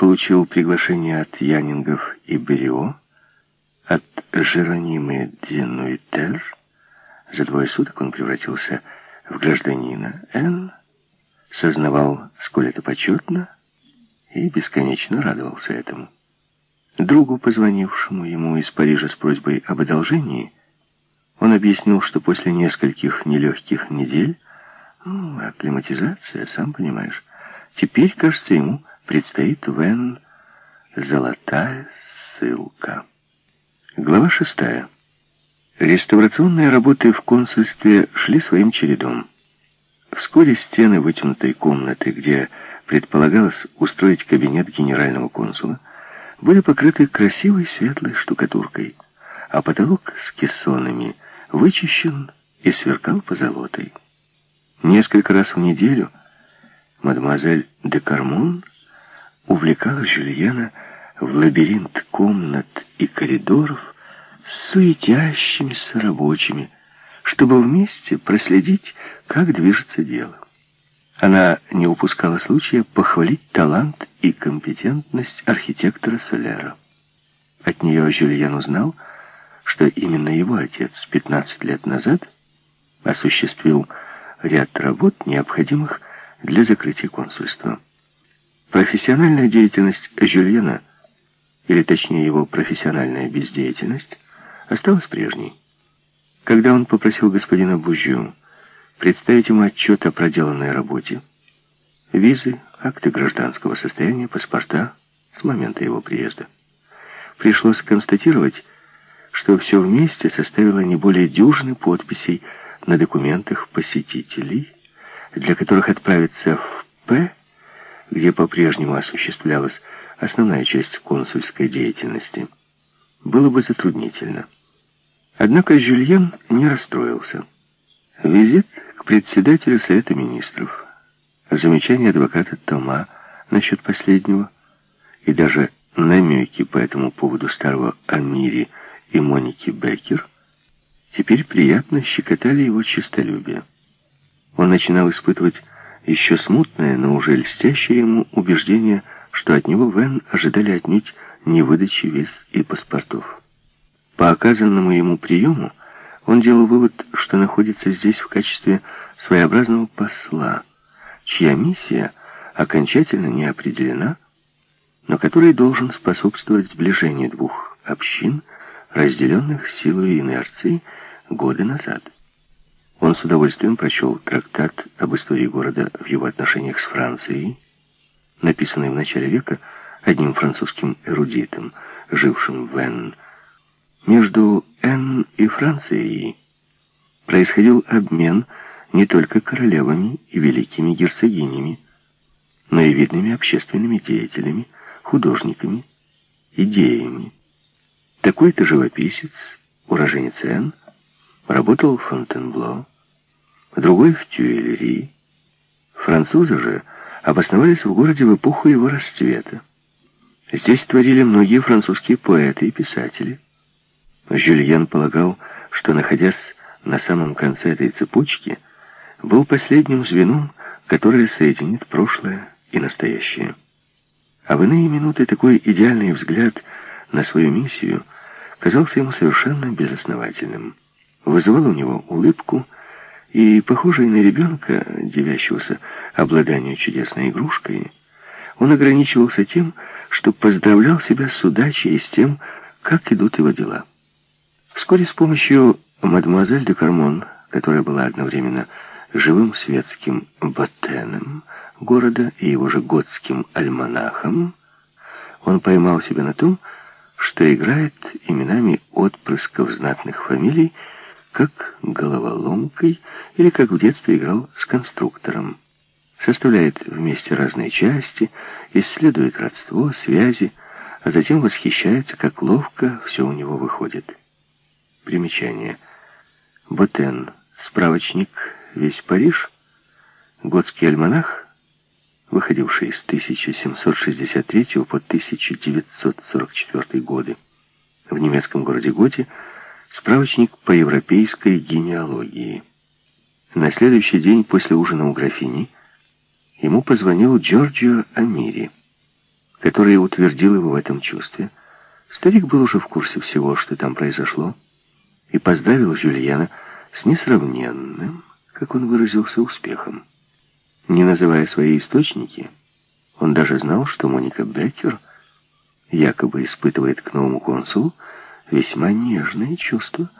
получил приглашение от Янингов и Берио, от Жеронимы Денуитер. За двое суток он превратился в гражданина Н, сознавал, сколь это почетно, и бесконечно радовался этому. Другу, позвонившему ему из Парижа с просьбой об одолжении, он объяснил, что после нескольких нелегких недель, ну, акклиматизация, сам понимаешь, теперь, кажется, ему предстоит Вен «Золотая ссылка». Глава шестая. Реставрационные работы в консульстве шли своим чередом. Вскоре стены вытянутой комнаты, где предполагалось устроить кабинет генерального консула, были покрыты красивой светлой штукатуркой, а потолок с кессонами вычищен и сверкал позолотой. Несколько раз в неделю мадемуазель де Кармон увлекала Жюльена в лабиринт комнат и коридоров с суетящимися рабочими, чтобы вместе проследить, как движется дело. Она не упускала случая похвалить талант и компетентность архитектора Солера. От нее Жюльен узнал, что именно его отец 15 лет назад осуществил ряд работ, необходимых для закрытия консульства. Профессиональная деятельность Жюльена, или точнее его профессиональная бездеятельность, осталась прежней. Когда он попросил господина Бужью представить ему отчет о проделанной работе, визы, акты гражданского состояния, паспорта с момента его приезда, пришлось констатировать, что все вместе составило не более дюжины подписей на документах посетителей, для которых отправиться в П, где по-прежнему осуществлялась основная часть консульской деятельности, было бы затруднительно. Однако Жюльен не расстроился. Визит к председателю Совета Министров, замечание адвоката Тома насчет последнего и даже намеки по этому поводу старого Амири и Моники Беккер теперь приятно щекотали его честолюбие. Он начинал испытывать еще смутное, но уже льстящее ему убеждение, что от него Вен ожидали отнюдь не выдачи виз и паспортов. По оказанному ему приему он делал вывод, что находится здесь в качестве своеобразного посла, чья миссия окончательно не определена, но который должен способствовать сближению двух общин, разделенных силой инерции годы назад. Он с удовольствием прочел трактат об истории города в его отношениях с Францией, написанный в начале века одним французским эрудитом, жившим в Венн, между Н и Францией происходил обмен не только королевами и великими герцогинями, но и видными общественными деятелями, художниками, идеями. Такой-то живописец, уроженец Н, работал в Фонтенбло, другой в Тюильри. Французы же обосновались в городе в эпоху его расцвета. Здесь творили многие французские поэты и писатели – Жюльен полагал, что, находясь на самом конце этой цепочки, был последним звеном, которое соединит прошлое и настоящее. А в иные минуты такой идеальный взгляд на свою миссию казался ему совершенно безосновательным. Вызывал у него улыбку, и, похожий на ребенка, девящегося обладанию чудесной игрушкой, он ограничивался тем, что поздравлял себя с удачей и с тем, как идут его дела. Вскоре с помощью мадемуазель де Кармон, которая была одновременно живым светским ботеном города и его же готским альманахом, он поймал себя на том, что играет именами отпрысков знатных фамилий, как головоломкой или как в детстве играл с конструктором. Составляет вместе разные части, исследует родство, связи, а затем восхищается, как ловко все у него выходит. Примечание. Ботен. Справочник «Весь Париж». Готский альманах, выходивший с 1763 по 1944 годы. В немецком городе Готе справочник по европейской генеалогии. На следующий день после ужина у графини ему позвонил Джорджио Амири. который утвердил его в этом чувстве. Старик был уже в курсе всего, что там произошло, и поздравил Жюльена с несравненным, как он выразился, успехом. Не называя свои источники, он даже знал, что Моника Беккер якобы испытывает к новому консулу весьма нежные чувства,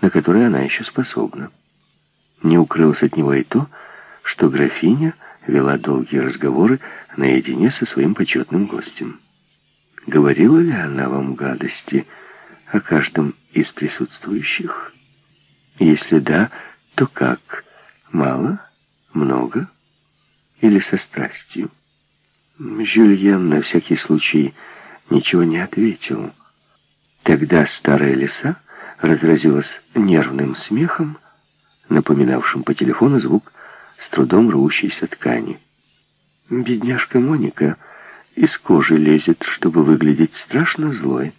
на которые она еще способна. Не укрылось от него и то, что графиня вела долгие разговоры наедине со своим почетным гостем. Говорила ли она вам гадости о каждом из присутствующих? Если да, то как? Мало? Много? Или со страстью? Жюльен на всякий случай ничего не ответил. Тогда старая лиса разразилась нервным смехом, напоминавшим по телефону звук с трудом рвущейся ткани. Бедняжка Моника из кожи лезет, чтобы выглядеть страшно злой.